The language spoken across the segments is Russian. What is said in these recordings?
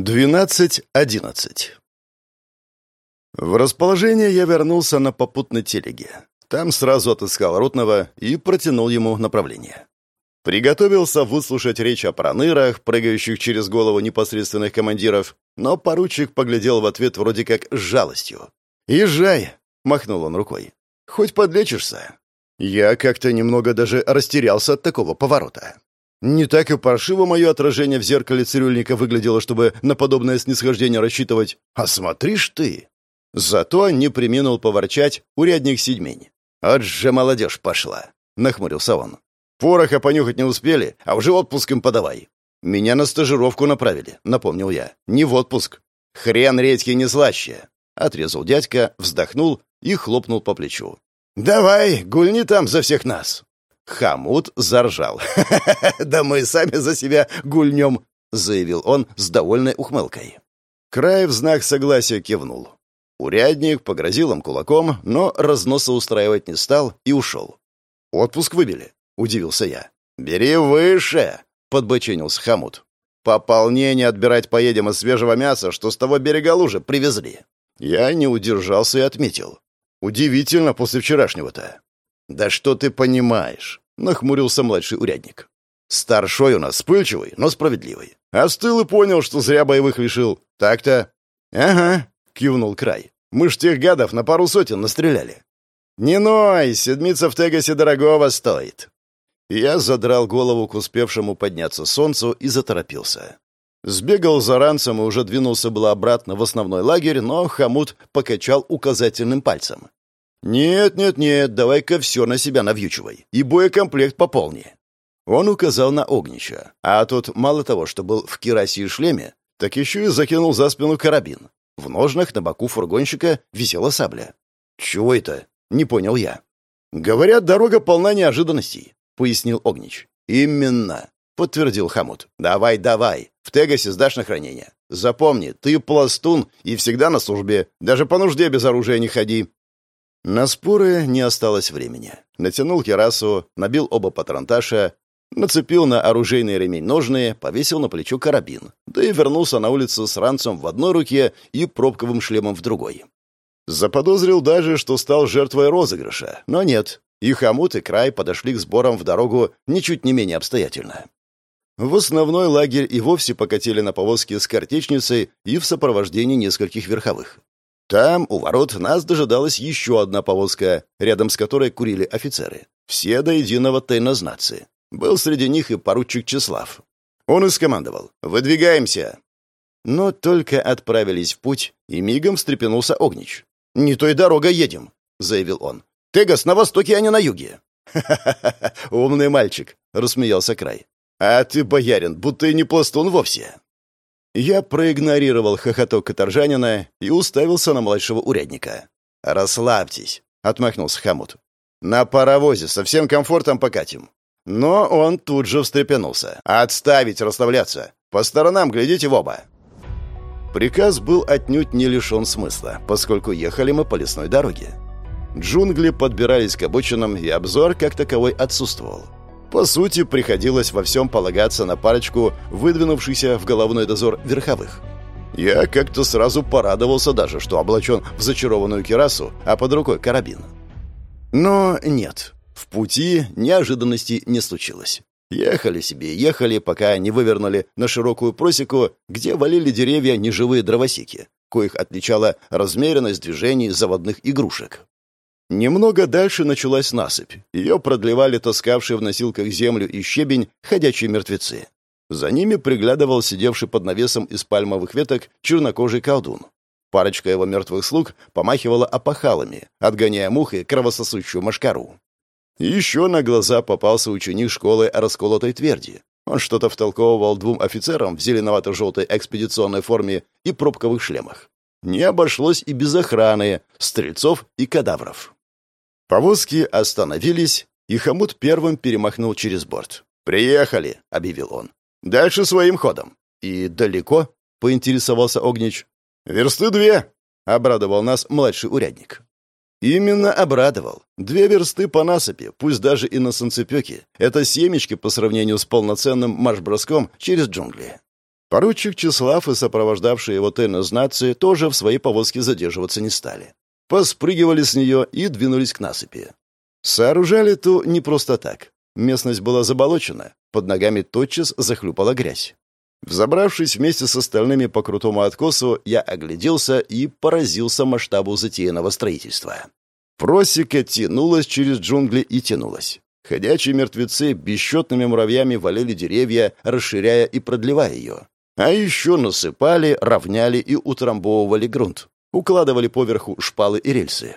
12.11 В расположение я вернулся на попутной телеге. Там сразу отыскал Ротного и протянул ему направление. Приготовился выслушать речь о пронырах, прыгающих через голову непосредственных командиров, но поручик поглядел в ответ вроде как с жалостью. «Езжай!» — махнул он рукой. «Хоть подлечишься». Я как-то немного даже растерялся от такого поворота. Не так и паршиво мое отражение в зеркале цирюльника выглядело, чтобы на подобное снисхождение рассчитывать. А смотришь ты! Зато не приминул поворчать урядник седьмень. «От же молодежь пошла!» — нахмурился он. «Пороха понюхать не успели, а уже отпуск им подавай». «Меня на стажировку направили», — напомнил я. «Не в отпуск». «Хрен редький не слаще!» — отрезал дядька, вздохнул и хлопнул по плечу. «Давай, гульни там за всех нас!» Хамут заржал. «Да мы сами за себя гульнем», — заявил он с довольной ухмылкой. Край в знак согласия кивнул. Урядник погрозил им кулаком, но разноса устраивать не стал и ушел. «Отпуск выбили», — удивился я. «Бери выше», — подбоченился Хамут. «Пополнение отбирать поедем из свежего мяса, что с того берега лужи привезли». Я не удержался и отметил. «Удивительно после вчерашнего-то». «Да что ты понимаешь?» — нахмурился младший урядник. «Старшой у нас вспыльчивый, но справедливый. Остыл и понял, что зря боевых лишил. Так-то...» «Ага», — кивнул край. «Мы ж тех гадов на пару сотен настреляли». «Не ной, седмица в Тегасе дорогого стоит». Я задрал голову к успевшему подняться солнцу и заторопился. Сбегал за ранцем и уже двинулся было обратно в основной лагерь, но хомут покачал указательным пальцем. «Нет, нет, нет, давай-ка все на себя навьючивай. И боекомплект пополни». Он указал на Огнича, а тот мало того, что был в кирасе и шлеме, так еще и закинул за спину карабин. В ножнах на боку фургонщика висела сабля. «Чего это?» — не понял я. «Говорят, дорога полна неожиданностей», — пояснил Огнич. «Именно», — подтвердил Хамут. «Давай, давай, в Тегасе сдашь на хранение. Запомни, ты пластун и всегда на службе. Даже по нужде без оружия не ходи. На споры не осталось времени. Натянул керасу, набил оба патронташа, нацепил на оружейный ремень ножные, повесил на плечо карабин, да и вернулся на улицу с ранцем в одной руке и пробковым шлемом в другой. Заподозрил даже, что стал жертвой розыгрыша, но нет. И хомут, и край подошли к сборам в дорогу ничуть не менее обстоятельно. В основной лагерь и вовсе покатили на повозке с картечницей и в сопровождении нескольких верховых. Там, у ворот, нас дожидалась еще одна повозка, рядом с которой курили офицеры. Все до единого тайнознацы. Был среди них и поручик Числав. Он и скомандовал «Выдвигаемся!». Но только отправились в путь, и мигом встрепенулся Огнич. «Не той дорогой едем», — заявил он. «Тегас на востоке, а не на юге». «Ха-ха-ха, умный мальчик», — рассмеялся Край. «А ты, боярин, будто и не пластун вовсе». Я проигнорировал хохоток каторжанина и уставился на младшего урядника. «Расслабьтесь», — отмахнулся Хамут. «На паровозе со всем комфортом покатим». Но он тут же встрепенулся. «Отставить расслабляться! По сторонам глядите в оба!» Приказ был отнюдь не лишен смысла, поскольку ехали мы по лесной дороге. Джунгли подбирались к обочинам, и обзор как таковой отсутствовал. По сути, приходилось во всем полагаться на парочку выдвинувшихся в головной дозор верховых. Я как-то сразу порадовался даже, что облачен в зачарованную кирасу, а под рукой карабин. Но нет, в пути неожиданностей не случилось. Ехали себе, ехали, пока не вывернули на широкую просеку, где валили деревья неживые дровосеки, коих отличала размеренность движений заводных игрушек. Немного дальше началась насыпь. Ее продлевали таскавшие в носилках землю и щебень ходячие мертвецы. За ними приглядывал сидевший под навесом из пальмовых веток чернокожий колдун. Парочка его мертвых слуг помахивала опахалами, отгоняя мух и кровососущую машкару. Еще на глаза попался ученик школы расколотой тверди. Он что-то втолковывал двум офицерам в зеленовато-желтой экспедиционной форме и пробковых шлемах. Не обошлось и без охраны, стрельцов и кадавров. Повозки остановились, и хомут первым перемахнул через борт. «Приехали», — объявил он. «Дальше своим ходом». «И далеко?» — поинтересовался Огнич. «Версты две», — обрадовал нас младший урядник. Именно обрадовал. Две версты по насыпи, пусть даже и на санцепёке. Это семечки по сравнению с полноценным марш-броском через джунгли. Поручик Числав и сопровождавшие его тайнознатцы тоже в своей повозке задерживаться не стали. Поспрыгивали с нее и двинулись к насыпи. Сооружали ту не просто так. Местность была заболочена, под ногами тотчас захлюпала грязь. Взобравшись вместе с остальными по крутому откосу, я огляделся и поразился масштабу затеянного строительства. Просека тянулась через джунгли и тянулась. Ходячие мертвецы бесчетными муравьями валили деревья, расширяя и продлевая ее. А еще насыпали, равняли и утрамбовывали грунт. Укладывали поверху шпалы и рельсы.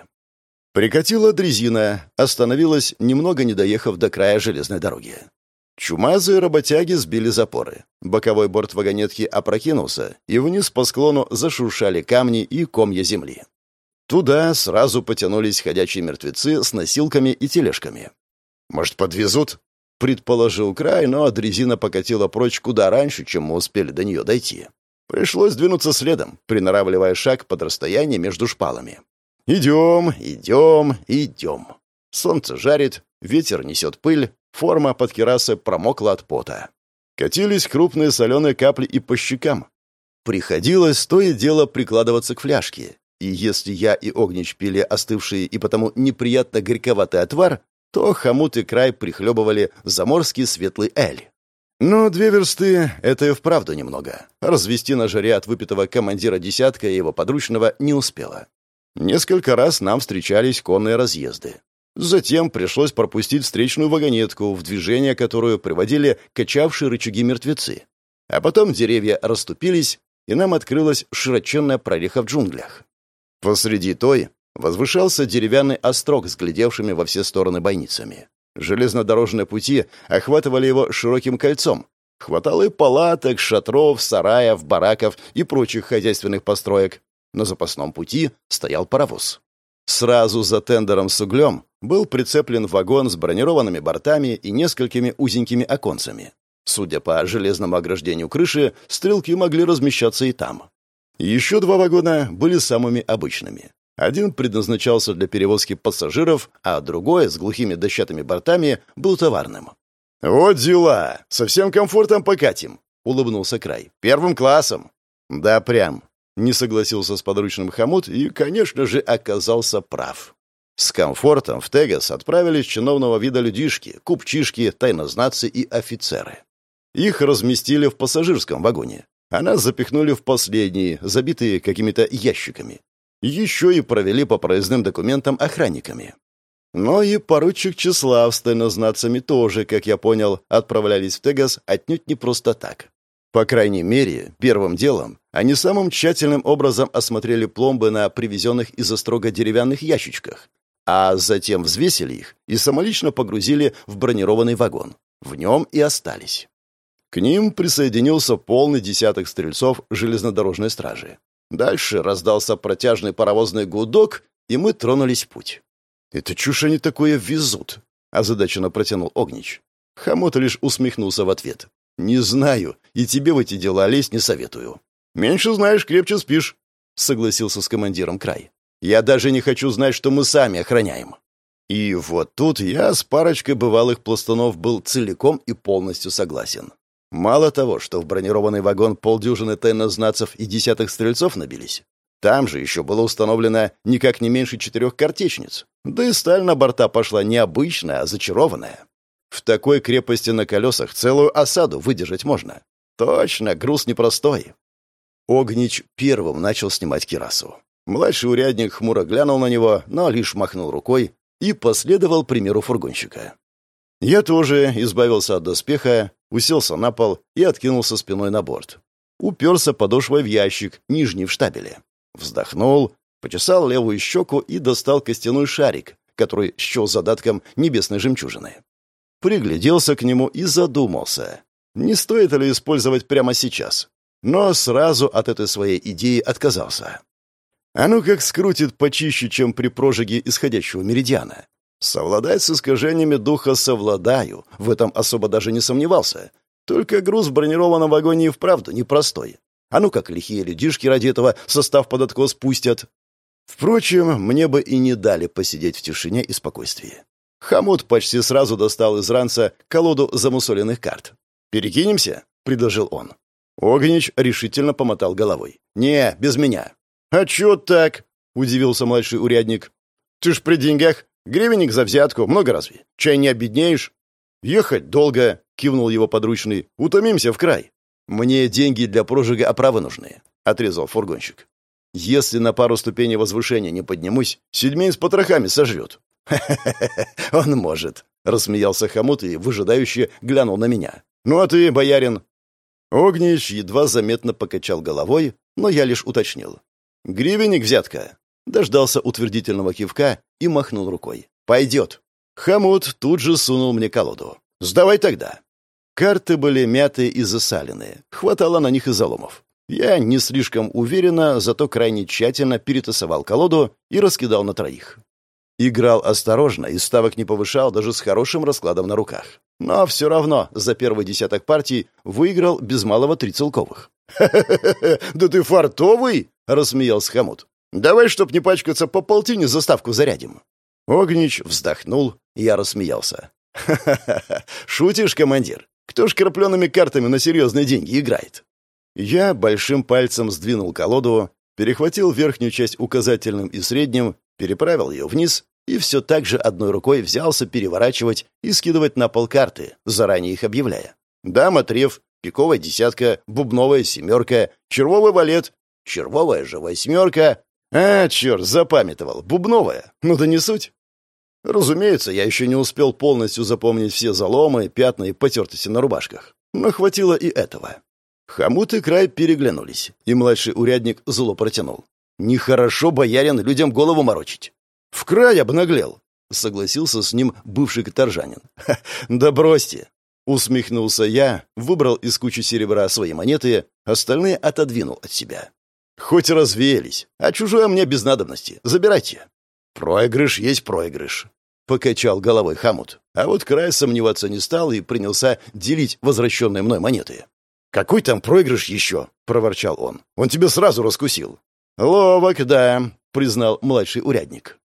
Прикатила дрезина, остановилась, немного не доехав до края железной дороги. Чумазые работяги сбили запоры. Боковой борт вагонетки опрокинулся, и вниз по склону зашуршали камни и комья земли. Туда сразу потянулись ходячие мертвецы с носилками и тележками. «Может, подвезут?» — предположил край, но дрезина покатила прочь куда раньше, чем мы успели до нее дойти. Пришлось двинуться следом, приноравливая шаг под расстояние между шпалами. Идем, идем, идем. Солнце жарит, ветер несет пыль, форма под керасой промокла от пота. Катились крупные соленые капли и по щекам. Приходилось то и дело прикладываться к фляжке. И если я и Огнич пили остывший и потому неприятно горьковатый отвар, то хомут и край прихлебывали заморский светлый эль. Но две версты — это и вправду немного. Развести на жаре от выпитого командира десятка и его подручного не успела. Несколько раз нам встречались конные разъезды. Затем пришлось пропустить встречную вагонетку, в движение которую приводили качавшие рычаги мертвецы. А потом деревья расступились, и нам открылась широченная прореха в джунглях. Посреди той возвышался деревянный острог с глядевшими во все стороны бойницами. Железнодорожные пути охватывали его широким кольцом. Хватало и палаток, шатров, сараев, бараков и прочих хозяйственных построек. На запасном пути стоял паровоз. Сразу за тендером с углем был прицеплен вагон с бронированными бортами и несколькими узенькими оконцами. Судя по железному ограждению крыши, стрелки могли размещаться и там. Еще два вагона были самыми обычными. Один предназначался для перевозки пассажиров, а другой, с глухими дощатыми бортами, был товарным. «Вот дела! Со всем комфортом покатим!» — улыбнулся Край. «Первым классом!» «Да прям!» Не согласился с подручным хомут и, конечно же, оказался прав. С комфортом в Тегас отправились чиновного вида людишки, купчишки, тайнознатцы и офицеры. Их разместили в пассажирском вагоне, а нас запихнули в последние, забитые какими-то ящиками. Еще и провели по проездным документам охранниками. Но и поручик Числав с тайнознатцами тоже, как я понял, отправлялись в Тегас отнюдь не просто так. По крайней мере, первым делом они самым тщательным образом осмотрели пломбы на привезенных из острога деревянных ящичках, а затем взвесили их и самолично погрузили в бронированный вагон. В нем и остались. К ним присоединился полный десяток стрельцов железнодорожной стражи. Дальше раздался протяжный паровозный гудок, и мы тронулись в путь. «Это чушь они такое везут», — озадаченно протянул Огнич. Хомут лишь усмехнулся в ответ. «Не знаю, и тебе в эти дела лезть не советую». «Меньше знаешь, крепче спишь», — согласился с командиром край. «Я даже не хочу знать, что мы сами охраняем». И вот тут я с парочкой бывалых пластунов был целиком и полностью согласен. Мало того, что в бронированный вагон полдюжины тайнознацев и десятых стрельцов набились, там же еще было установлено никак не меньше четырех картечниц. Да и сталь на борта пошла не обычная, а зачарованная. В такой крепости на колесах целую осаду выдержать можно. Точно, груз непростой. Огнич первым начал снимать кирасу. Младший урядник хмуро глянул на него, но лишь махнул рукой и последовал примеру фургонщика. Я тоже избавился от доспеха, уселся на пол и откинулся спиной на борт. Уперся подошвой в ящик, нижний в штабеле. Вздохнул, почесал левую щеку и достал костяной шарик, который счел задатком небесной жемчужины пригляделся к нему и задумался, не стоит ли использовать прямо сейчас. Но сразу от этой своей идеи отказался. А ну как скрутит почище, чем при прожиге исходящего меридиана. Совладать с искажениями духа совладаю, в этом особо даже не сомневался. Только груз в бронированном вагоне и вправду непростой. А ну как лихие людишки ради этого состав под откос пустят. Впрочем, мне бы и не дали посидеть в тишине и спокойствии. Хамут почти сразу достал из ранца колоду замусоленных карт. «Перекинемся?» — предложил он. Огнич решительно помотал головой. «Не, без меня». «А чё так?» — удивился младший урядник. «Ты ж при деньгах. Гривенник за взятку. Много разве? Чай не обеднеешь?» «Ехать долго», — кивнул его подручный. «Утомимся в край». «Мне деньги для прожига оправы нужны», — отрезал фургонщик. «Если на пару ступеней возвышения не поднимусь, седьмей с потрохами сожрет». «Ха-ха-ха, он может», — рассмеялся хомут и выжидающе глянул на меня. «Ну а ты, боярин?» Огнич едва заметно покачал головой, но я лишь уточнил. «Гривенник взятка». Дождался утвердительного кивка и махнул рукой. «Пойдет». Хомут тут же сунул мне колоду. «Сдавай тогда». Карты были мятые и засаленные. Хватало на них и заломов. Я не слишком уверенно, зато крайне тщательно перетасовал колоду и раскидал на троих. Играл осторожно и ставок не повышал даже с хорошим раскладом на руках. Но все равно за первый десяток партий выиграл без малого три целковых. «Ха-ха-ха! Да ты фартовый!» — рассмеялся Хомут. «Давай, чтоб не пачкаться, по полтине заставку зарядим». Огнич вздохнул, я рассмеялся. «Ха-ха-ха! Шутишь, командир? Кто ж крапленными картами на серьезные деньги играет?» Я большим пальцем сдвинул колоду, перехватил верхнюю часть указательным и средним, переправил ее вниз и все так же одной рукой взялся переворачивать и скидывать на пол карты, заранее их объявляя. Дама, треф, пиковая десятка, бубновая семерка, червовый валет, червовая же восьмерка. А, черт, запамятовал, бубновая. Ну да не суть. Разумеется, я еще не успел полностью запомнить все заломы, пятна и потертости на рубашках. Но хватило и этого. Хомут и край переглянулись, и младший урядник зло протянул. «Нехорошо, боярин, людям голову морочить». «В край обнаглел», — согласился с ним бывший каторжанин. «Да бросьте!» — усмехнулся я, выбрал из кучи серебра свои монеты, остальные отодвинул от себя. «Хоть развеялись, а чужое мне без надобности. Забирайте». «Проигрыш есть проигрыш», — покачал головой Хамут. А вот край сомневаться не стал и принялся делить возвращенные мной монеты. «Какой там проигрыш еще?» — проворчал он. «Он тебя сразу раскусил». «Ловок, да», — признал младший урядник.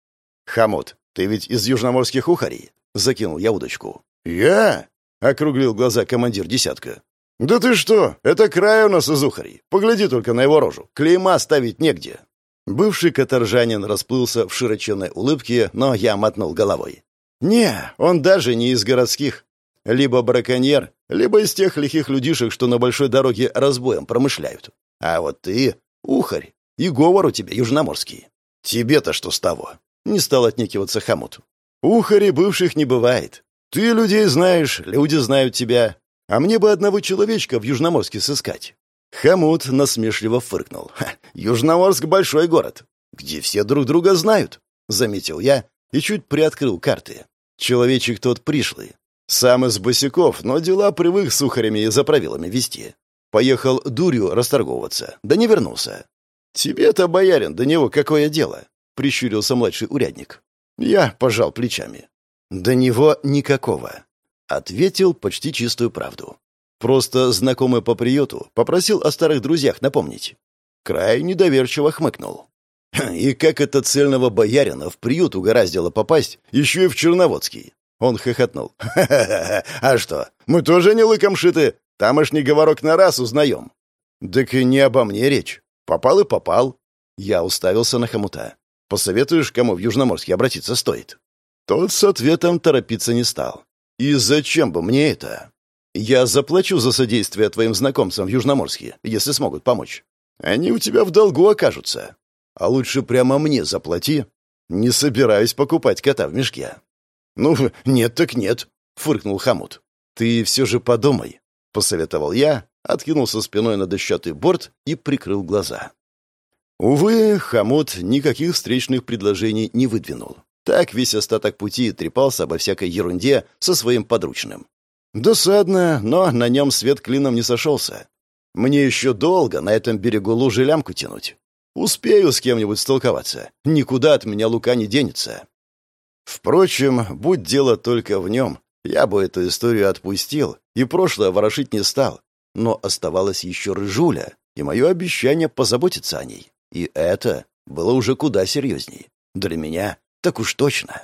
«Хамут, ты ведь из южноморских ухарей?» — закинул я удочку. «Я?» — округлил глаза командир десятка. «Да ты что? Это край у нас из ухарей. Погляди только на его рожу. Клейма ставить негде». Бывший каторжанин расплылся в широченной улыбке, но я мотнул головой. «Не, он даже не из городских. Либо браконьер, либо из тех лихих людишек, что на большой дороге разбоем промышляют. А вот ты — ухарь, и говор у тебя южноморский. Тебе-то что с того?» Не стал отнекиваться хомут. «Ухари бывших не бывает. Ты людей знаешь, люди знают тебя. А мне бы одного человечка в Южноморске сыскать». Хомут насмешливо фыркнул. «Южноморск — большой город, где все друг друга знают», — заметил я и чуть приоткрыл карты. Человечек тот пришлый, сам из босиков, но дела привык с ухарями и за правилами вести. Поехал дурью расторговываться, да не вернулся. «Тебе-то, боярин, до него какое дело?» — прищурился младший урядник. Я пожал плечами. «До него никакого», — ответил почти чистую правду. Просто знакомый по приюту попросил о старых друзьях напомнить. Край недоверчиво хмыкнул. «И как это цельного боярина в приют угораздило попасть, еще и в Черноводский?» Он хохотнул. «Ха-ха-ха! А что, мы тоже не лыком шиты? Тамошний говорок на раз узнаем». «Так и не обо мне речь. Попал и попал». Я уставился на хомута. «Посоветуешь, кому в Южноморске обратиться стоит?» Тот с ответом торопиться не стал. «И зачем бы мне это?» «Я заплачу за содействие твоим знакомцам в Южноморске, если смогут помочь. Они у тебя в долгу окажутся. А лучше прямо мне заплати. Не собираюсь покупать кота в мешке». «Ну, нет так нет», — фыркнул Хамут. «Ты все же подумай», — посоветовал я, откинулся спиной на дощатый борт и прикрыл глаза. Увы, Хамут никаких встречных предложений не выдвинул. Так весь остаток пути трепался обо всякой ерунде со своим подручным. Досадно, но на нем свет клином не сошелся. Мне еще долго на этом берегу лужи лямку тянуть. Успею с кем-нибудь столковаться. Никуда от меня Лука не денется. Впрочем, будь дело только в нем, я бы эту историю отпустил и прошлое ворошить не стал. Но оставалась еще Рыжуля, и мое обещание позаботиться о ней. И это было уже куда серьезней. Для меня так уж точно.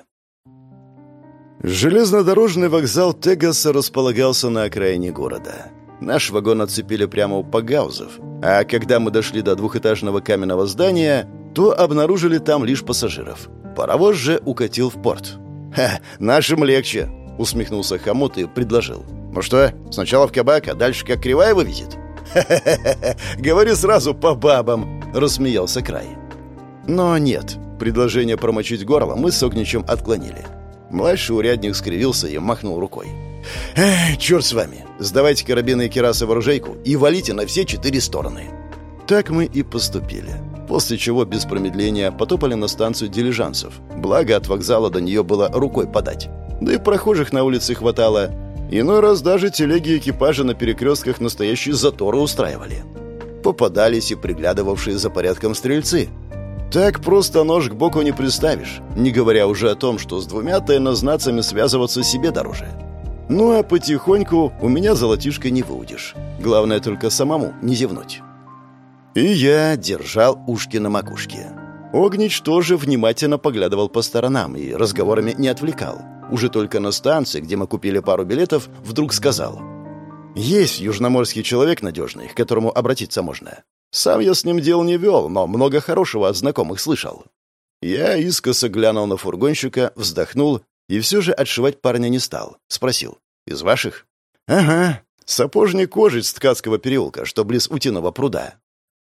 Железнодорожный вокзал Тегаса располагался на окраине города. Наш вагон отцепили прямо у Пагаузов, а когда мы дошли до двухэтажного каменного здания, то обнаружили там лишь пассажиров. Паровоз же укатил в порт. «Ха, нашим легче!» — усмехнулся Хомут и предложил. «Ну что, сначала в кабак, а дальше как кривая вывезет?» «Ха-ха-ха! Говори сразу по бабам!» — рассмеялся Край. Но нет, предложение промочить горло мы с Огничем отклонили. Младший урядник скривился и махнул рукой. «Эх, черт с вами! Сдавайте карабины и керасы в оружейку и валите на все четыре стороны!» Так мы и поступили. После чего без промедления потопали на станцию дилижансов. Благо, от вокзала до нее было рукой подать. Да и прохожих на улице хватало. Иной раз даже телеги и экипажи на перекрестках настоящие заторы устраивали. Попадались и приглядывавшие за порядком стрельцы. Так просто нож к боку не приставишь, не говоря уже о том, что с двумя тайнознацами связываться себе дороже. Ну а потихоньку у меня золотишко не выудишь. Главное только самому не зевнуть. И я держал ушки на макушке. Огнич тоже внимательно поглядывал по сторонам и разговорами не отвлекал. Уже только на станции, где мы купили пару билетов, вдруг сказал. «Есть южноморский человек надежный, к которому обратиться можно. Сам я с ним дел не вел, но много хорошего от знакомых слышал». Я искоса глянул на фургонщика, вздохнул и все же отшивать парня не стал. Спросил. «Из ваших?» «Ага. Сапожник Кожич с Ткацкого переулка, что близ Утиного пруда.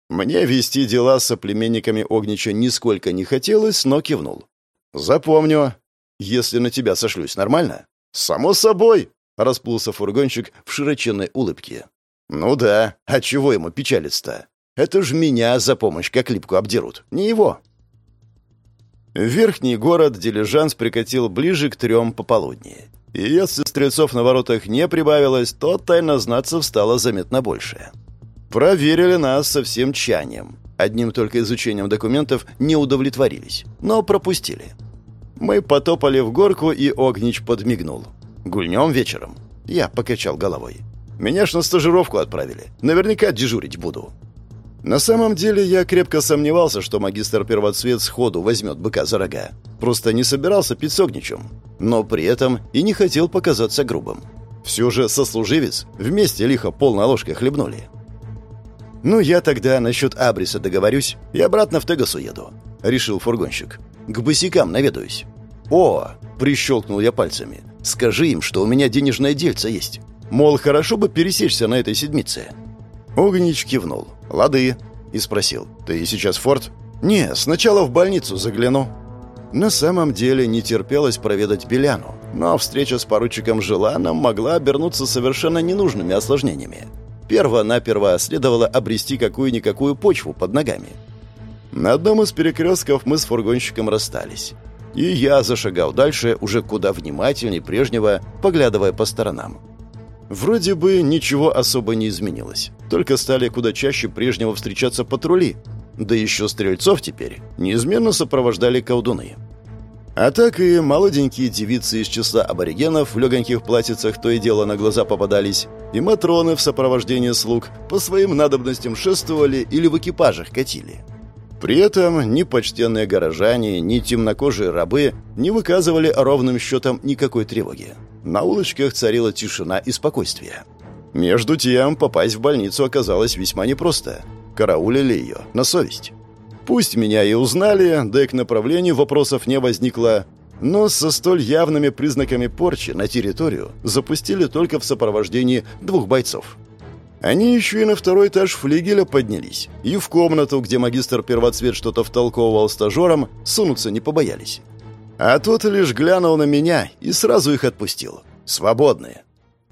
Мне вести дела с соплеменниками Огнича нисколько не хотелось, но кивнул. «Запомню. Если на тебя сошлюсь, нормально?» «Само собой!» — расплылся фургончик в широченной улыбке. «Ну да, а чего ему печалиться-то? Это ж меня за помощь как липку обдерут, не его!» Верхний город дилижанс прикатил ближе к трем пополудни. И если стрельцов на воротах не прибавилось, то тайнознацев стало заметно больше. Проверили нас со всем тщанием. Одним только изучением документов не удовлетворились, но пропустили. Мы потопали в горку, и Огнич подмигнул. «Гульнем вечером?» Я покачал головой. «Меня ж на стажировку отправили. Наверняка дежурить буду». На самом деле я крепко сомневался, что магистр Первоцвет сходу возьмет быка за рога. Просто не собирался пить с Огничем. Но при этом и не хотел показаться грубым. Все же сослуживец вместе лихо полной ложкой хлебнули. «Ну, я тогда насчет Абриса договорюсь и обратно в Тегас уеду», — решил фургонщик. «К босикам наведаюсь». «О!» — прищелкнул я пальцами. «Скажи им, что у меня денежное дельце есть. Мол, хорошо бы пересечься на этой седмице». Огнич кивнул. «Лады», — и спросил. «Ты сейчас в форт?» «Не, сначала в больницу загляну». На самом деле не терпелось проведать Беляну, но встреча с поручиком Желаном могла обернуться совершенно ненужными осложнениями. Перво-наперво следовало обрести какую-никакую почву под ногами. На одном из перекрестков мы с фургонщиком расстались. И я зашагал дальше, уже куда внимательней прежнего, поглядывая по сторонам. Вроде бы ничего особо не изменилось. Только стали куда чаще прежнего встречаться патрули. Да еще стрельцов теперь неизменно сопровождали колдуны. А так и молоденькие девицы из числа аборигенов в легоньких платьицах то и дело на глаза попадались, и матроны в сопровождении слуг по своим надобностям шествовали или в экипажах катили. При этом ни почтенные горожане, ни темнокожие рабы не выказывали ровным счетом никакой тревоги. На улочках царила тишина и спокойствие. Между тем, попасть в больницу оказалось весьма непросто. Караулили ее на совесть. Пусть меня и узнали, да и к направлению вопросов не возникло, но со столь явными признаками порчи на территорию запустили только в сопровождении двух бойцов. Они еще и на второй этаж флигеля поднялись, и в комнату, где магистр первоцвет что-то втолковывал стажерам, сунуться не побоялись. А тот лишь глянул на меня и сразу их отпустил. Свободные.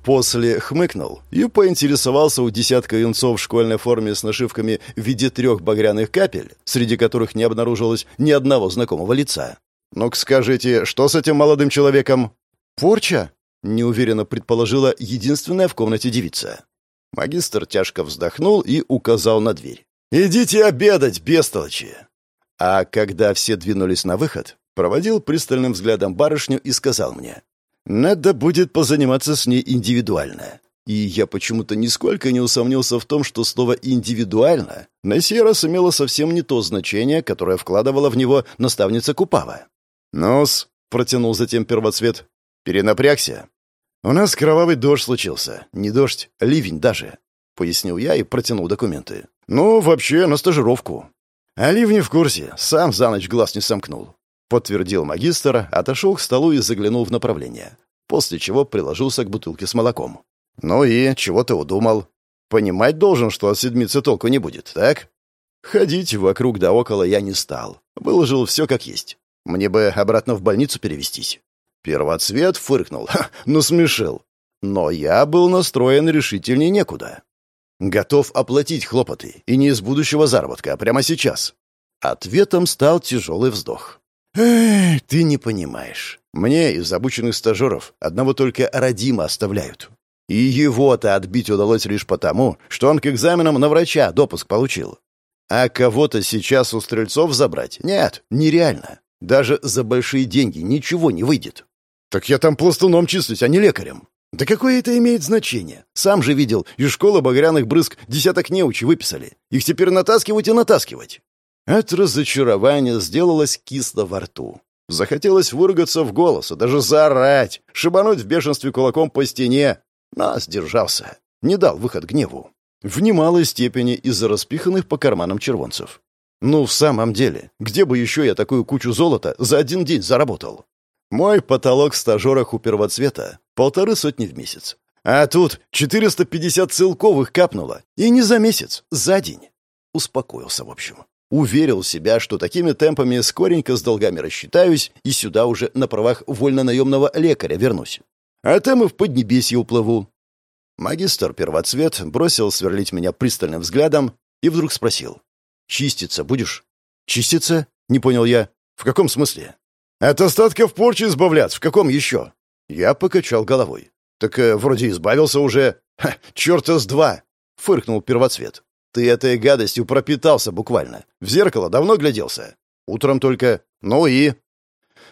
После хмыкнул и поинтересовался у десятка юнцов в школьной форме с нашивками в виде трех багряных капель, среди которых не обнаружилось ни одного знакомого лица. «Ну-ка скажите, что с этим молодым человеком?» «Порча?» — неуверенно предположила единственная в комнате девица. Магистр тяжко вздохнул и указал на дверь. «Идите обедать, бестолочи!» А когда все двинулись на выход, проводил пристальным взглядом барышню и сказал мне. Надо будет позаниматься с ней индивидуально. И я почему-то нисколько не усомнился в том, что слово «индивидуально» на сей раз имело совсем не то значение, которое вкладывала в него наставница Купава. «Ну-с», — протянул затем первоцвет, — «перенапрягся». «У нас кровавый дождь случился. Не дождь, а ливень даже», — пояснил я и протянул документы. «Ну, вообще, на стажировку». «А ливни в курсе. Сам за ночь глаз не сомкнул», — подтвердил магистр, отошел к столу и заглянул в направление, после чего приложился к бутылке с молоком. «Ну и чего ты удумал? Понимать должен, что от седмицы толку не будет, так?» Ходить вокруг да около я не стал. Выложил все как есть. Мне бы обратно в больницу перевестись. Первоцвет фыркнул. Ха, ну смешил. Но я был настроен решительнее некуда. Готов оплатить хлопоты, и не из будущего заработка, а прямо сейчас. Ответом стал тяжелый вздох. «Эх, ты не понимаешь. Мне из обученных стажеров одного только родима оставляют. И его-то отбить удалось лишь потому, что он к экзаменам на врача допуск получил. А кого-то сейчас у стрельцов забрать? Нет, нереально. Даже за большие деньги ничего не выйдет. Так я там пластуном числюсь, а не лекарем. Да какое это имеет значение? Сам же видел, из школы багряных брызг десяток неучи выписали. Их теперь натаскивать и натаскивать. От разочарования сделалось кисло во рту. Захотелось выругаться в голос, а даже заорать, шибануть в бешенстве кулаком по стене. Но сдержался, не дал выход гневу. В немалой степени из-за распиханных по карманам червонцев. Ну, в самом деле, где бы еще я такую кучу золота за один день заработал? Мой потолок в стажерах у первоцвета — полторы сотни в месяц. А тут 450 целковых капнуло. И не за месяц, за день. Успокоился, в общем. Уверил себя, что такими темпами скоренько с долгами рассчитаюсь и сюда уже на правах вольно-наемного лекаря вернусь. А там и в Поднебесье уплыву. Магистр первоцвет бросил сверлить меня пристальным взглядом и вдруг спросил. «Чиститься будешь?» «Чиститься?» — не понял я. «В каком смысле?» От остатков порчи избавляться. В каком еще? Я покачал головой. Так э, вроде избавился уже. Ха, черта с два. Фыркнул первоцвет. Ты этой гадостью пропитался буквально. В зеркало давно гляделся. Утром только. Ну и...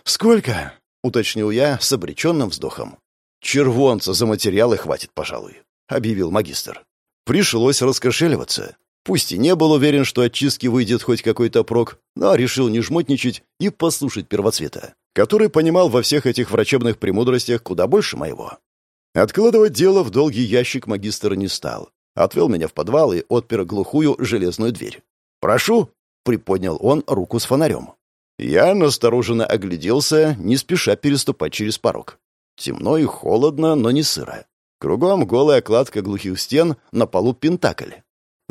Сколько? Уточнил я с обреченным вздохом. Червонца за материалы хватит, пожалуй, объявил магистр. Пришлось раскошеливаться. Пусть и не был уверен, что от чистки выйдет хоть какой-то прок, но решил не жмотничать и послушать первоцвета, который понимал во всех этих врачебных премудростях куда больше моего. Откладывать дело в долгий ящик магистр не стал. Отвел меня в подвал и отпер глухую железную дверь. «Прошу!» — приподнял он руку с фонарем. Я настороженно огляделся, не спеша переступать через порог. Темно и холодно, но не сыро. Кругом голая кладка глухих стен, на полу пентакль.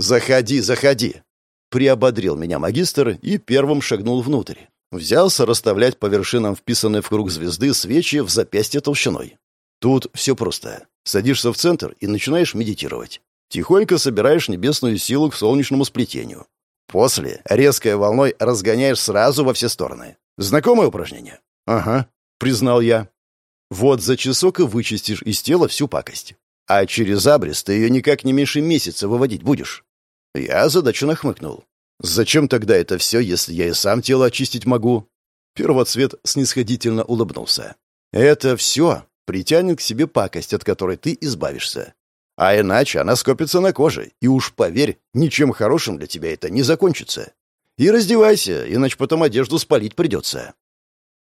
«Заходи, заходи!» Приободрил меня магистр и первым шагнул внутрь. Взялся расставлять по вершинам вписанные в круг звезды свечи в запястье толщиной. Тут все просто. Садишься в центр и начинаешь медитировать. Тихонько собираешь небесную силу к солнечному сплетению. После резкой волной разгоняешь сразу во все стороны. Знакомое упражнение? Ага, признал я. Вот за часок и вычистишь из тела всю пакость. А через абрис ты ее никак не меньше месяца выводить будешь. Я озадаченно хмыкнул. «Зачем тогда это все, если я и сам тело очистить могу?» Первоцвет снисходительно улыбнулся. «Это все притянет к себе пакость, от которой ты избавишься. А иначе она скопится на коже, и уж поверь, ничем хорошим для тебя это не закончится. И раздевайся, иначе потом одежду спалить придется».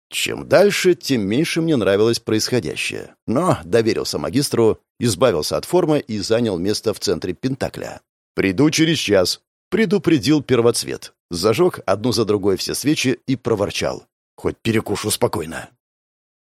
Чем дальше, тем меньше мне нравилось происходящее. Но доверился магистру, избавился от формы и занял место в центре Пентакля. «Приду через час», — предупредил первоцвет. Зажег одну за другой все свечи и проворчал. «Хоть перекушу спокойно».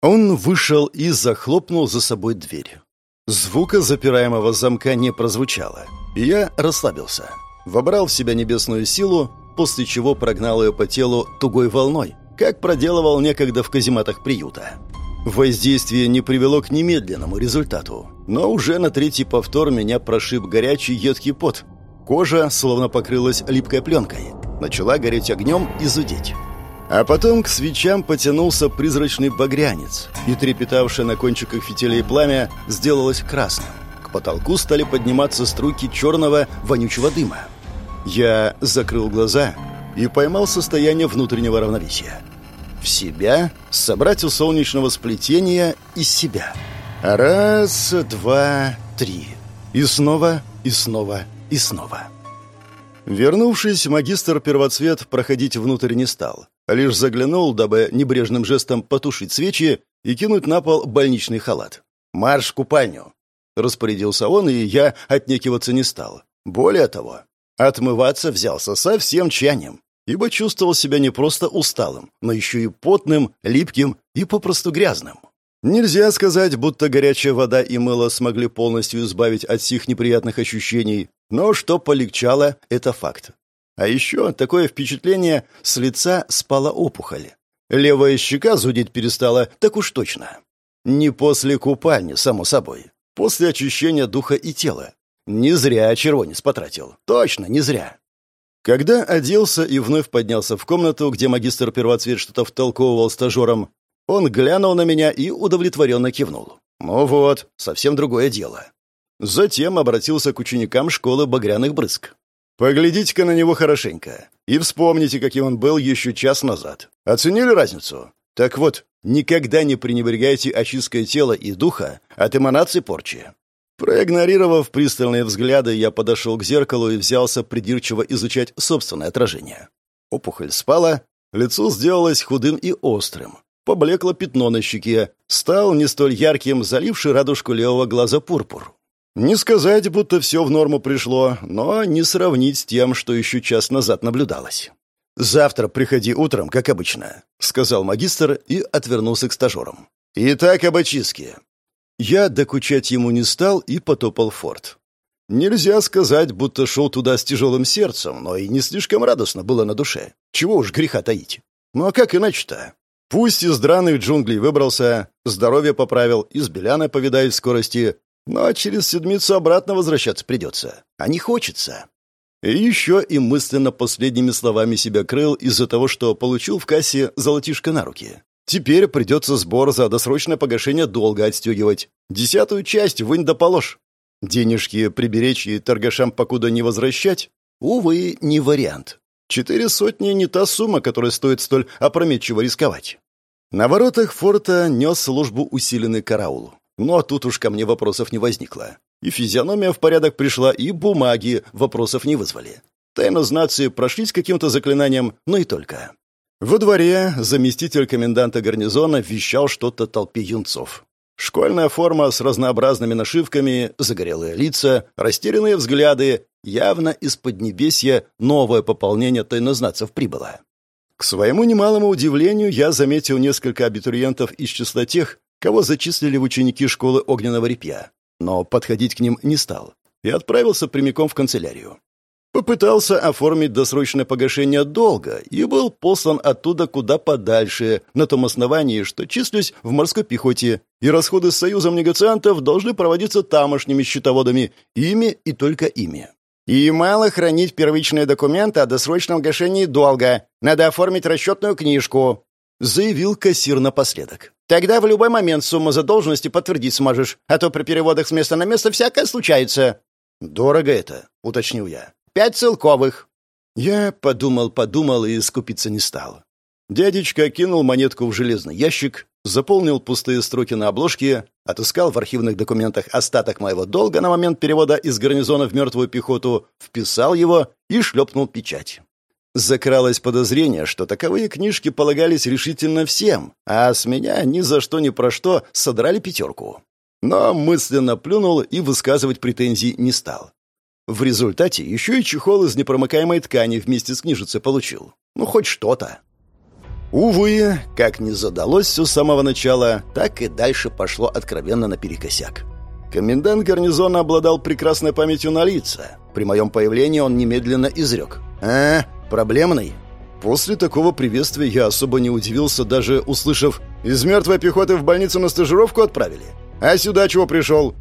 Он вышел и захлопнул за собой дверь. Звука запираемого замка не прозвучало, я расслабился. Вобрал в себя небесную силу, после чего прогнал ее по телу тугой волной, как проделывал некогда в казематах приюта. Воздействие не привело к немедленному результату, но уже на третий повтор меня прошиб горячий едкий пот. Кожа словно покрылась липкой пленкой, начала гореть огнем и зудеть. А потом к свечам потянулся призрачный багрянец, и трепетавшее на кончиках фитилей пламя сделалось красным. К потолку стали подниматься струйки черного вонючего дыма. Я закрыл глаза и поймал состояние внутреннего равновесия в себя, собрать у солнечного сплетения из себя. Раз, два, три. И снова, и снова, и снова. Вернувшись, магистр первоцвет проходить внутрь не стал, а лишь заглянул, дабы небрежным жестом потушить свечи и кинуть на пол больничный халат. «Марш в купальню!» Распорядился он, и я отнекиваться не стал. Более того, отмываться взялся со всем чанием, ибо чувствовал себя не просто усталым, но еще и потным, липким и попросту грязным. Нельзя сказать, будто горячая вода и мыло смогли полностью избавить от всех неприятных ощущений, но что полегчало — это факт. А еще такое впечатление — с лица спала опухоль. Левая щека зудить перестала, так уж точно. Не после купальни, само собой. После очищения духа и тела. Не зря червонец потратил. Точно, не зря. Когда оделся и вновь поднялся в комнату, где магистр первоцвет что-то втолковывал стажерам, он глянул на меня и удовлетворенно кивнул. «Ну вот, совсем другое дело». Затем обратился к ученикам школы багряных брызг. «Поглядите-ка на него хорошенько и вспомните, каким он был еще час назад. Оценили разницу? Так вот, никогда не пренебрегайте очисткой тела и духа от эманации порчи». Проигнорировав пристальные взгляды, я подошел к зеркалу и взялся придирчиво изучать собственное отражение. Опухоль спала, лицо сделалось худым и острым. Поблекло пятно на щеке, стал не столь ярким, заливший радужку левого глаза пурпур. Не сказать, будто все в норму пришло, но не сравнить с тем, что еще час назад наблюдалось. «Завтра приходи утром, как обычно», — сказал магистр и отвернулся к стажерам. «Итак, об очистке». Я докучать ему не стал и потопал форт. Нельзя сказать, будто шел туда с тяжелым сердцем, но и не слишком радостно было на душе. Чего уж греха таить. Ну а как иначе-то? Пусть из драных джунглей выбрался, здоровье поправил, из Беляна повидает в скорости, но через седмицу обратно возвращаться придется. А не хочется. И еще и мысленно последними словами себя крыл из-за того, что получил в кассе золотишко на руки. Теперь придется сбор за досрочное погашение долга отстегивать. Десятую часть вынь да положь. Денежки приберечь и торгашам покуда не возвращать? Увы, не вариант. Четыре сотни не та сумма, которая стоит столь опрометчиво рисковать. На воротах форта нес службу усиленный караул. Но тут уж ко мне вопросов не возникло. И физиономия в порядок пришла, и бумаги вопросов не вызвали. Тайнознации прошлись каким-то заклинанием, но и только. Во дворе заместитель коменданта гарнизона вещал что-то толпе юнцов. Школьная форма с разнообразными нашивками, загорелые лица, растерянные взгляды, явно из Поднебесья новое пополнение тайнознацев прибыло. К своему немалому удивлению, я заметил несколько абитуриентов из числа тех, кого зачислили в ученики школы огненного репья, но подходить к ним не стал и отправился прямиком в канцелярию. Попытался оформить досрочное погашение долга и был послан оттуда куда подальше, на том основании, что числюсь в морской пехоте, и расходы с союзом негациантов должны проводиться тамошними счетоводами, ими и только ими. И мало хранить первичные документы о досрочном гашении долга. Надо оформить расчетную книжку», — заявил кассир напоследок. «Тогда в любой момент сумму задолженности подтвердить сможешь, а то при переводах с места на место всякое случается». «Дорого это», — уточнил я. Пять целковых». Я подумал-подумал и скупиться не стал. Дядечка кинул монетку в железный ящик, заполнил пустые строки на обложке, отыскал в архивных документах остаток моего долга на момент перевода из гарнизона в мертвую пехоту, вписал его и шлепнул печать. Закралось подозрение, что таковые книжки полагались решительно всем, а с меня ни за что ни про что содрали пятерку. Но мысленно плюнул и высказывать претензий не стал. В результате еще и чехол из непромыкаемой ткани вместе с книжицей получил. Ну, хоть что-то. Увы, как не задалось все с самого начала, так и дальше пошло откровенно наперекосяк. Комендант гарнизона обладал прекрасной памятью на лица. При моем появлении он немедленно изрек. «А, проблемный?» После такого приветствия я особо не удивился, даже услышав «Из мертвой пехоты в больницу на стажировку отправили? А сюда чего пришел?»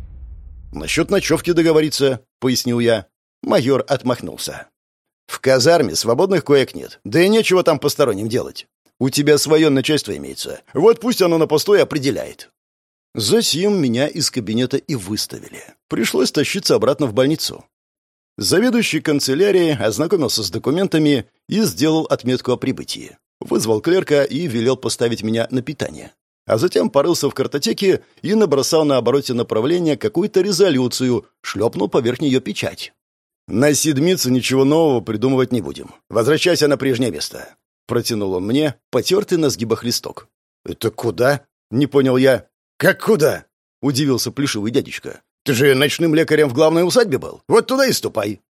«Насчет ночевки договориться», — пояснил я. Майор отмахнулся. «В казарме свободных коек нет, да и нечего там посторонним делать. У тебя свое начальство имеется. Вот пусть оно на посту и определяет». Засим меня из кабинета и выставили. Пришлось тащиться обратно в больницу. Заведующий канцелярией ознакомился с документами и сделал отметку о прибытии. Вызвал клерка и велел поставить меня на питание а затем порылся в картотеке и набросал на обороте направления какую-то резолюцию, шлепнул поверх нее печать. «На седмицу ничего нового придумывать не будем. Возвращайся на прежнее место». Протянул он мне потертый на сгибах листок. «Это куда?» — не понял я. «Как куда?» — удивился плюшевый дядечка. «Ты же ночным лекарем в главной усадьбе был. Вот туда и ступай».